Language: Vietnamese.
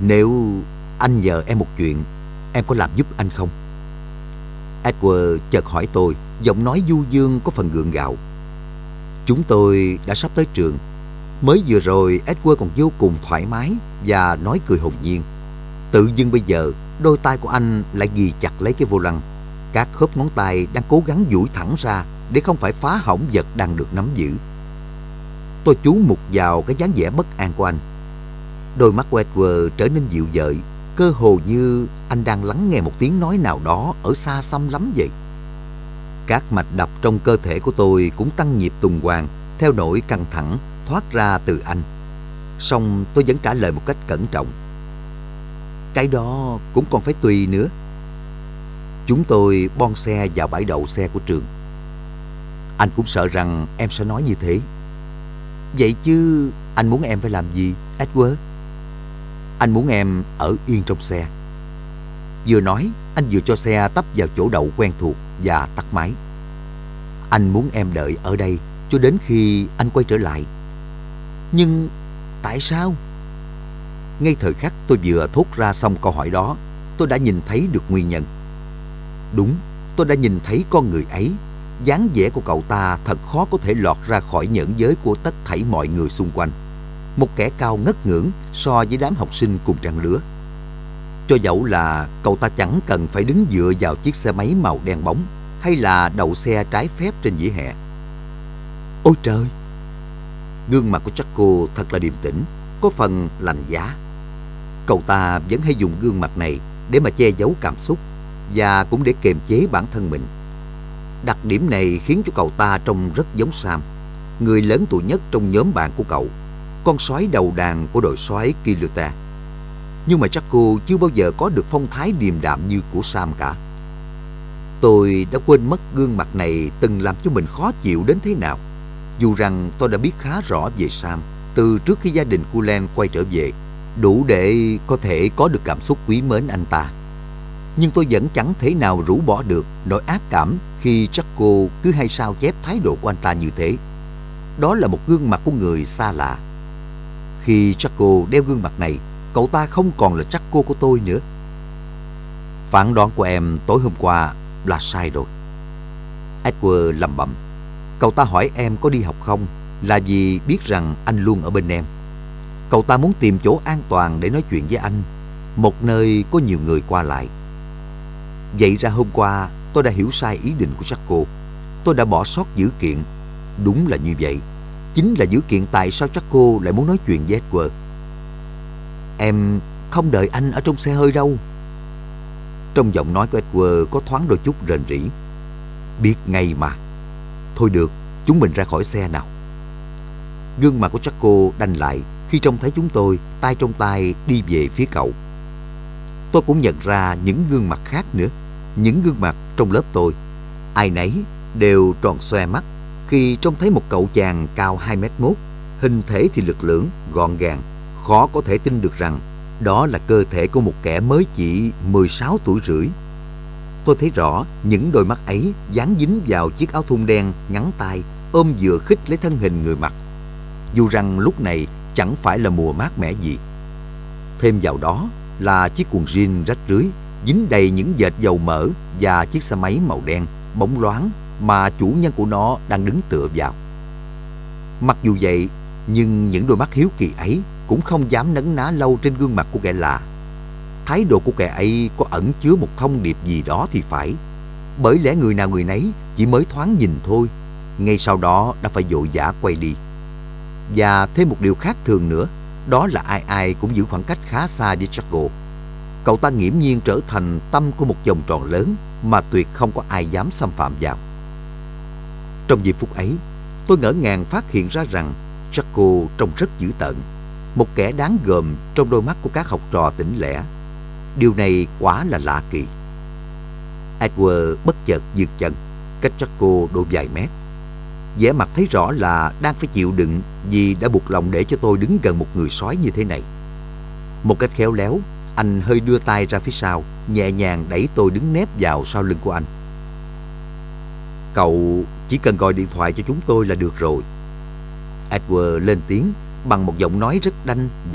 Nếu anh nhờ em một chuyện, em có làm giúp anh không? Edward chợt hỏi tôi, giọng nói du dương có phần gượng gạo. Chúng tôi đã sắp tới trường. Mới vừa rồi Edward còn vô cùng thoải mái và nói cười hồn nhiên. Tự dưng bây giờ, đôi tay của anh lại ghi chặt lấy cái vô lăng. Các khớp ngón tay đang cố gắng duỗi thẳng ra để không phải phá hỏng vật đang được nắm giữ. Tôi chú mục vào cái dáng vẻ bất an của anh. Đôi mắt Edward trở nên dịu dợi, cơ hồ như anh đang lắng nghe một tiếng nói nào đó ở xa xăm lắm vậy. Các mạch đập trong cơ thể của tôi cũng tăng nhịp tuần hoàn theo nỗi căng thẳng thoát ra từ anh. Xong tôi vẫn trả lời một cách cẩn trọng. Cái đó cũng còn phải tùy nữa. Chúng tôi bon xe vào bãi đậu xe của trường. Anh cũng sợ rằng em sẽ nói như thế. Vậy chứ anh muốn em phải làm gì, Edward? Anh muốn em ở yên trong xe. Vừa nói, anh vừa cho xe tấp vào chỗ đậu quen thuộc và tắt máy. Anh muốn em đợi ở đây cho đến khi anh quay trở lại. Nhưng tại sao? Ngay thời khắc tôi vừa thốt ra xong câu hỏi đó, tôi đã nhìn thấy được nguyên nhân. Đúng, tôi đã nhìn thấy con người ấy. dáng vẻ của cậu ta thật khó có thể lọt ra khỏi nhẫn giới của tất thảy mọi người xung quanh. Một kẻ cao ngất ngưỡng so với đám học sinh cùng trang lứa. Cho dẫu là cậu ta chẳng cần phải đứng dựa vào chiếc xe máy màu đen bóng hay là đậu xe trái phép trên vỉa hè. Ôi trời! Gương mặt của Chaco thật là điềm tĩnh, có phần lành giá. Cậu ta vẫn hay dùng gương mặt này để mà che giấu cảm xúc và cũng để kiềm chế bản thân mình. Đặc điểm này khiến cho cậu ta trông rất giống Sam, người lớn tuổi nhất trong nhóm bạn của cậu, con sói đầu đàn của đội sói Kiluta. Nhưng mà Chaco chưa bao giờ có được phong thái điềm đạm như của Sam cả. Tôi đã quên mất gương mặt này từng làm cho mình khó chịu đến thế nào. Dù rằng tôi đã biết khá rõ về Sam từ trước khi gia đình của Len quay trở về, đủ để có thể có được cảm xúc quý mến anh ta. Nhưng tôi vẫn chẳng thể nào rũ bỏ được nỗi ác cảm khi Chaco cứ hay sao chép thái độ của anh ta như thế. Đó là một gương mặt của người xa lạ. Khi Chaco đeo gương mặt này, cậu ta không còn là Chaco của tôi nữa. Phản đoán của em tối hôm qua là sai rồi. Edward lầm bẩm. Cậu ta hỏi em có đi học không là vì biết rằng anh luôn ở bên em. Cậu ta muốn tìm chỗ an toàn để nói chuyện với anh, một nơi có nhiều người qua lại. Vậy ra hôm qua tôi đã hiểu sai ý định của Jaco. Tôi đã bỏ sót dữ kiện. Đúng là như vậy. Chính là dữ kiện tại sao chắc cô lại muốn nói chuyện với Edward. Em không đợi anh ở trong xe hơi đâu. Trong giọng nói của Edward có thoáng đôi chút rền rỉ. Biết ngay mà. Thôi được, chúng mình ra khỏi xe nào. Gương mặt của Jaco đanh lại khi trông thấy chúng tôi tay trong tay đi về phía cậu. Tôi cũng nhận ra những gương mặt khác nữa, những gương mặt trong lớp tôi. Ai nấy đều tròn xoe mắt khi trông thấy một cậu chàng cao 2 mét mốt, hình thể thì lực lưỡng, gọn gàng, khó có thể tin được rằng đó là cơ thể của một kẻ mới chỉ 16 tuổi rưỡi. Tôi thấy rõ những đôi mắt ấy dán dính vào chiếc áo thun đen ngắn tay ôm vừa khích lấy thân hình người mặc. Dù rằng lúc này chẳng phải là mùa mát mẻ gì. Thêm vào đó là chiếc quần jean rách rưới, dính đầy những vệt dầu mỡ và chiếc xe máy màu đen, bóng loáng mà chủ nhân của nó đang đứng tựa vào. Mặc dù vậy, nhưng những đôi mắt hiếu kỳ ấy cũng không dám nấn ná lâu trên gương mặt của kẻ lạ. Thái độ của kẻ ấy có ẩn chứa một thông điệp gì đó thì phải. Bởi lẽ người nào người nấy chỉ mới thoáng nhìn thôi, ngay sau đó đã phải vội vã quay đi. Và thêm một điều khác thường nữa, đó là ai ai cũng giữ khoảng cách khá xa với Chaco. Cậu ta nghiễm nhiên trở thành tâm của một vòng tròn lớn mà tuyệt không có ai dám xâm phạm vào. Trong giây phút ấy, tôi ngỡ ngàng phát hiện ra rằng Jaco trông rất dữ tợn, một kẻ đáng gờm trong đôi mắt của các học trò tỉnh lẻ. Điều này quá là lạ kỳ. Edward bất chợt dừng chân, cách Jaco độ vài mét vẻ mặt thấy rõ là đang phải chịu đựng vì đã buộc lòng để cho tôi đứng gần một người sói như thế này. Một cách khéo léo, anh hơi đưa tay ra phía sau, nhẹ nhàng đẩy tôi đứng nép vào sau lưng của anh. Cậu chỉ cần gọi điện thoại cho chúng tôi là được rồi. Edward lên tiếng bằng một giọng nói rất đanh và